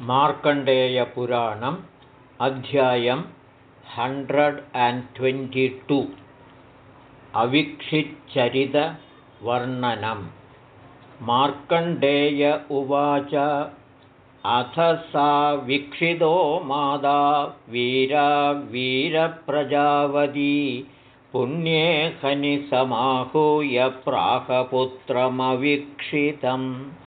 मार्कण्डेयपुराणम् अध्यायं hundred and twenty two. अवीक्षिच्चरितवर्णनं. मार्कण्डेय उवाच अथ सा वीक्षितो मादा वीरा वीरप्रजावती पुण्ये खनिसमाहूय प्राहपुत्रमवीक्षितम्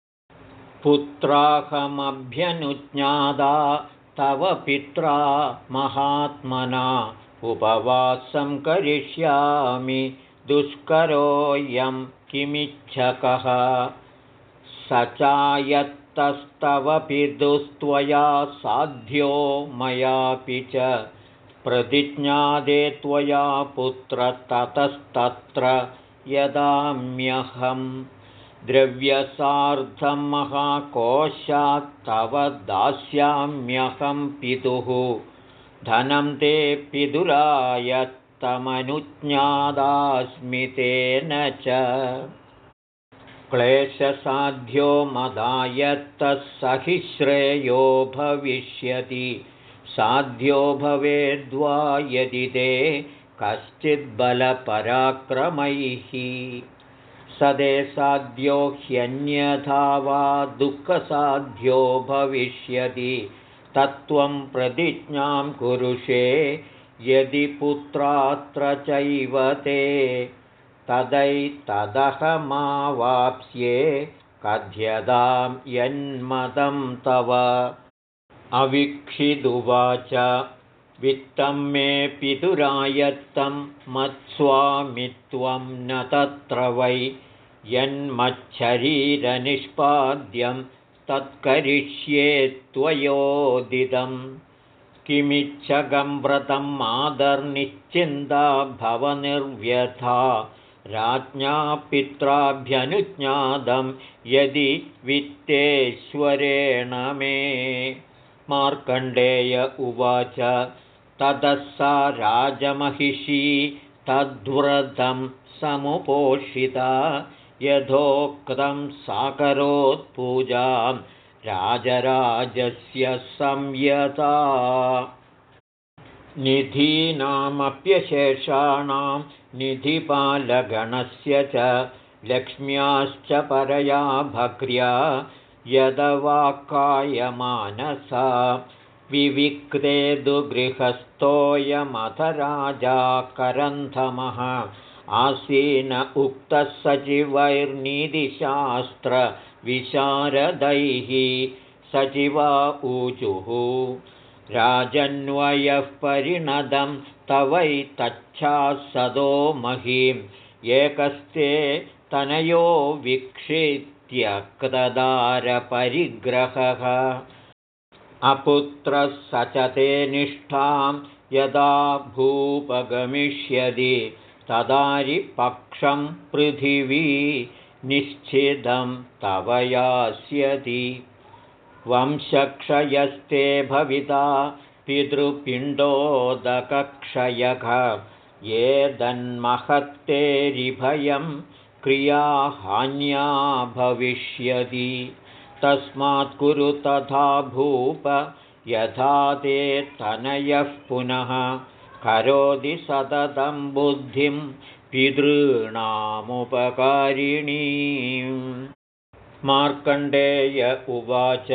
पुत्राहमभ्यनुज्ञादा तव पित्रा महात्मना उपवासं करिष्यामि दुष्करोऽयं किमिच्छकः। स चायत्तस्तव पितुस्त्वया साध्यो मयापि च। प्रतिज्ञादे त्वया पुत्र ततस्तत्र यदाम्यहम् द्रव्यसार्धं महाकोशात्तव दास्याम्यहं पितुः। धनं ते पितुरायत्तमनुज्ञादास्मि तेन च। क्लेशसाध्यो मदायत्तः हि श्रेयो भविष्यति। साध्यो भवेद्वा यदि ते कश्चिद्बलपराक्रमैः सदे साध्यो ह्यन्यथा वा दुःखसाध्यो भविष्यति। तत्त्वं प्रतिज्ञां कुरुषे यदि पुत्रात्र चैव ते तदैतदहमावाप्स्ये कथ्यतां यन्मतं तव। अवीक्षिदुवाच वित्तं मे पितुरायत्तं मत्स्वामित्वं न तत्र वै यन्मच्छरीरनिष्पाद्यं तत्करिष्ये त्वयोदितं किमिच्छगं व्रतं मादर्निश्चिन्ता भवनिर्व्यथा। राज्ञा पित्राभ्यनुज्ञातं यदि वित्तेश्वरेण मे। मार्कण्डेय उवाच ततः सा राजमहिषी तद्व्रतं समुपोषिता। यथोक्तं साकरोत्पूजां राजराजस्य संयता। निधीनामप्यशेषाणां निधिपालगणस्य च लक्ष्म्याश्च परया भक्र्या। यदवाक्कायमानसा विविक्ते दुगृहस्थोऽयमथ राजा करन्थमः आसीन उक्तः सचिवैर्नीतिशास्त्रविशारदैः सचिवा ऊचुः। राजन्वयः परिणदं तवैतच्छासदो महीं एकस्ते तनयो वीक्षित्यक्तदारपरिग्रहः अपुत्रः स च ते निष्ठां यदा भूपगमिष्यति तदारिपक्षं पृथिवी निश्चितं तव यास्यति। वंशक्षयस्ते भविता पितृपिण्डोदकक्षयः। ये दन्महत्तेरिभयं क्रियाहान्या भविष्यति तस्मात् कुरु तथा भूप यथा ते तनयः पुनः। करोति सततं बुद्धिं पितॄणामुपकारिणी। मार्कण्डेय उवाच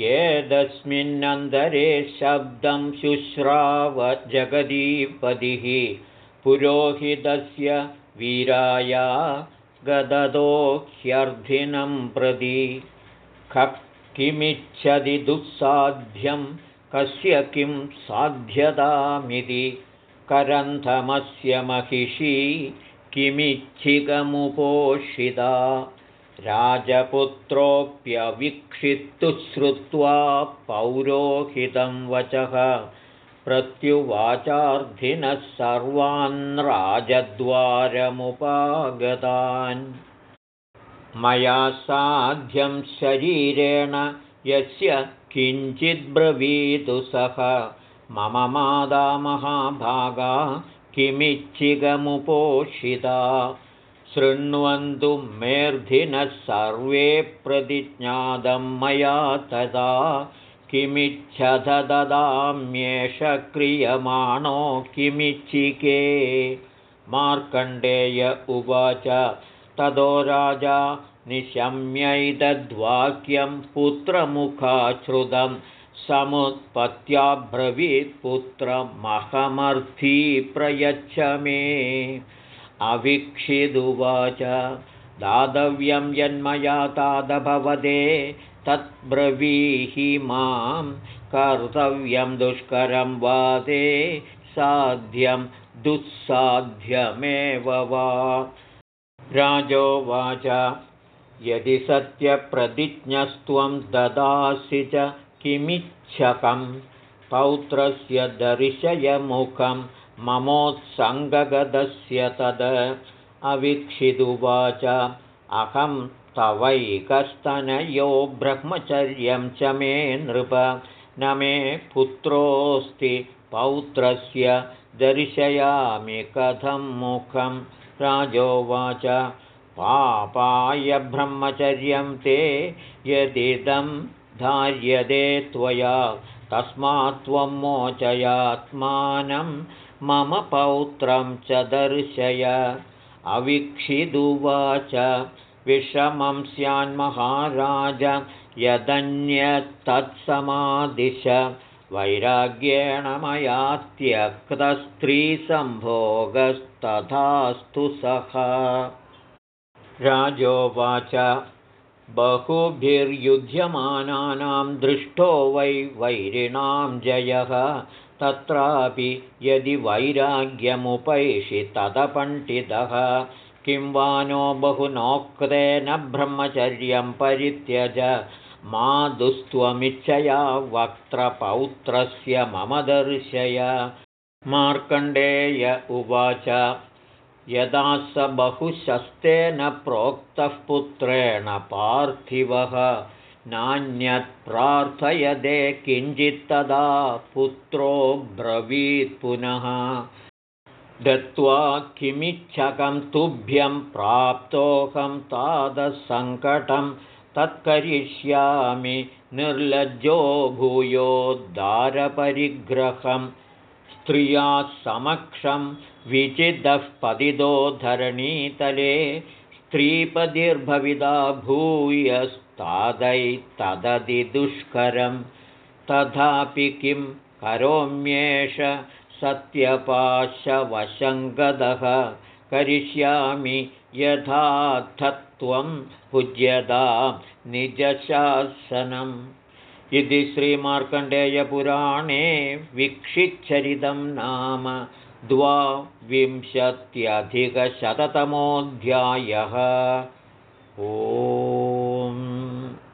एतस्मिन्नन्तरे शब्दं शुश्राव जगदीपदिः पुरोहितस्य वीराया गददो ह्यर्थिनं किमिच्छति दुःसाध्यं? कस्य किं साध्यतामिति? करन्थमस्य महिषी किमिच्छिकमुपोषिता? राजपुत्रोऽप्यवीक्षितुः श्रुत्वा पौरोहितं वचः। प्रत्युवाचार्थिनः सर्वान् राजद्वारमुपागतान् मया साध्यं शरीरेण यस्य किञ्चिद्ब्रवीतु सः। मम मादा महाभागा किमिच्छिगमुपोषिता। शृण्वन्तु मेर्धिनः सर्वे प्रतिज्ञातं मया तदा। किमिच्छथ ददाम्येष क्रियमाणो किमिच्छिके। मार्कण्डेय उवाच ततो राजा निशम्यैतद्वाक्यं पुत्रमुखाश्रुतं समुत्पत्त्याब्रवीत्पुत्रमहमर्थी प्रयच्छ मे। अवीक्षिदुवाच दातव्यं यन्मया तादभवदे तद्ब्रवीहि मां। कर्तव्यं दुष्करं वादे साध्यं दुःसाध्यमेव वा राजोवाच यदि सत्यप्रतिज्ञस्त्वं ददासि च किमिच्छकं पौत्रस्य दर्शयमुखं ममोत्सङ्गगदस्य तद्। अवीक्षिदुवाच। अहं तवैकस्तनयो ब्रह्मचर्यं च मे नृप। न मे पुत्रोऽस्ति पौत्रस्य दर्शयामि कथं मुखं राजोवाच। पापाय ब्रह्मचर्यं ते यदिदं धार्यते त्वया तस्मात् त्वं मोचयात्मानं मम पौत्रं च दर्शय। अवीक्षिदुवाच विषमं स्यान्महाराज यदन्यत्तत्समादिश वैराग्येण मया त्यक्तस्त्रीसम्भोगस्तथास्तु सः। राजोवाच बहुभिर्युध्यमानानां दृष्टो वै वैरिणां जयः। तत्रापि यदि वैराग्यमुपैषि तदपण्डितः किं वा नो बहुनोक्तेन ब्रह्मचर्यं परित्यज मा दुस्त्वमिच्छया वक्त्रपौत्रस्य मम दर्शय। मार्कण्डेय उवाच यदा स बहुशस्तेन प्रोक्तः पुत्रेण पार्थिवः नान्यत् प्रार्थयदे किञ्चित्तदा पुत्रो ब्रवीत् पुनः। दत्त्वा किमिच्छकं तुभ्यं प्राप्तोऽहं तादसङ्कटं तत्करिष्यामि निर्लज्जो भूयोद्धारपरिग्रहं स्त्रियाः समक्षं विचिदः पतितो धरणीतले स्त्रीपतिर्भविदा भूयस्तादैतदधिदुष्करं तथापि किं करोम्येष सत्यपाशवशङ्गदः करिष्यामि यथार्थत्वं पूज्यता निजशासनम्। इति श्रीमार्कण्डेयपुराणे वीक्षिच्छरितं नाम द्वाविंशत्यधिकशततमोऽध्यायः। ओ